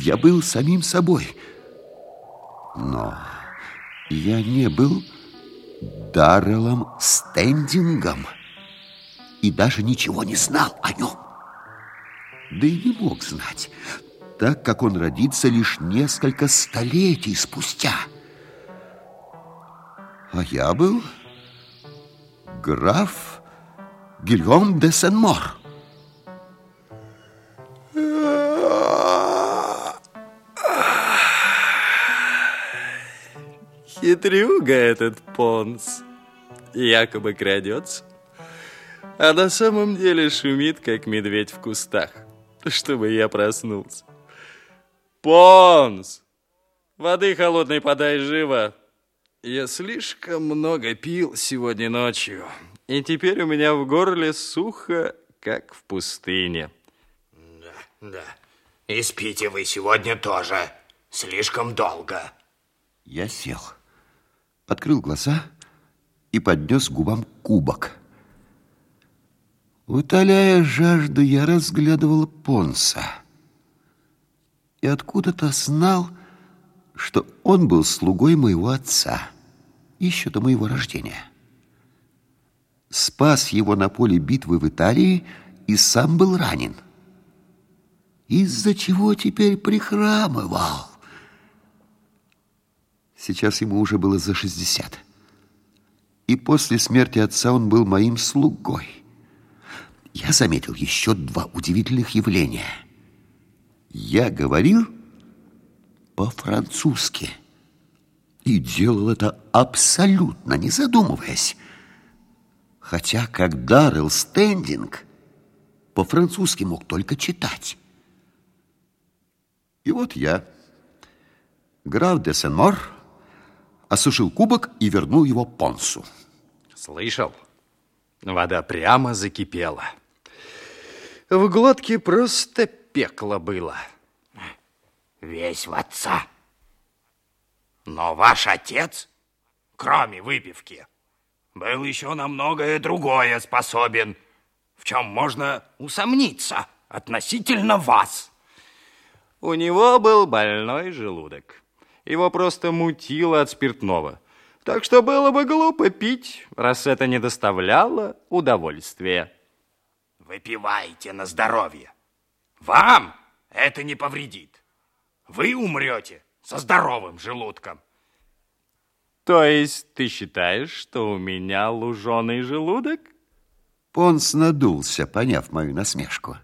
я был самим собой. Но я не был Дарреллом Стендингом и даже ничего не знал о нем. Да и не мог знать, так как он родится лишь несколько столетий спустя. А я был граф Гильом де Сен-Мор. Хитрюга этот Понс. Якобы крадется, а на самом деле шумит, как медведь в кустах, чтобы я проснулся. Понс! Воды холодной подай живо. Я слишком много пил сегодня ночью, и теперь у меня в горле сухо, как в пустыне. Да, да. И спите вы сегодня тоже слишком долго. Я сел, открыл глаза и поднес губам кубок. Утоляя жажду, я разглядывал Понса. И откуда-то знал, что он был слугой моего отца еще до моего рождения. Спас его на поле битвы в Италии и сам был ранен. Из-за чего теперь прихрамывал. Сейчас ему уже было за шестьдесят. И после смерти отца он был моим слугой. Я заметил еще два удивительных явления. Я говорил по-французски и делал это абсолютно не задумываясь. Хотя, как Даррелл Стендинг, по-французски мог только читать. И вот я, граф де Сен-Мор, осушил кубок и вернул его Понсу. Слышал? Вода прямо закипела. В глотке просто пекло было. Весь в отца. Но ваш отец, кроме выпивки, был еще на многое другое способен, в чем можно усомниться относительно вас. У него был больной желудок. Его просто мутило от спиртного. Так что было бы глупо пить, раз это не доставляло удовольствия. Выпивайте на здоровье. Вам это не повредит. Вы умрете со здоровым желудком. То есть ты считаешь, что у меня луженый желудок? Понс надулся, поняв мою насмешку,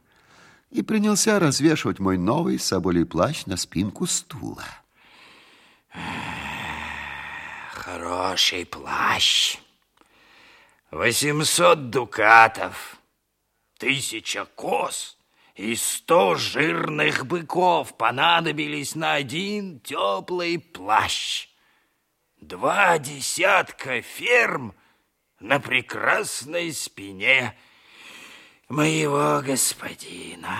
и принялся развешивать мой новый соболей плащ на спинку стула. Хороший плащ. Восемьсот дукатов, тысяча коз и сто жирных быков понадобились на один теплый плащ. Два десятка ферм на прекрасной спине моего господина.